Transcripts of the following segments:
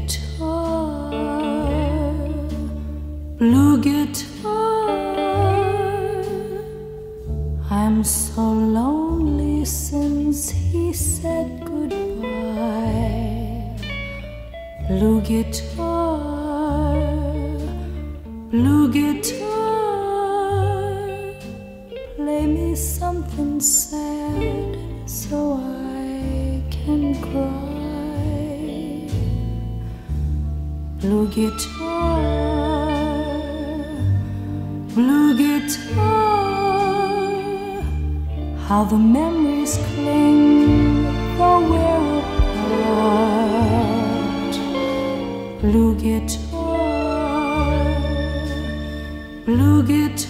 Blue guitar, blue guitar. I'm so lonely since he said goodbye. Blue guitar, blue guitar. Play me something sad so I can cry. Blue guitar, blue guitar. How the memories cling though we're apart. Blue guitar, blue guitar.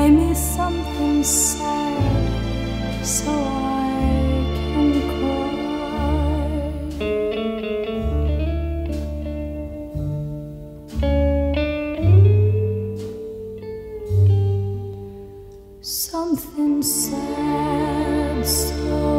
play me something sad so I can cry. Something sad so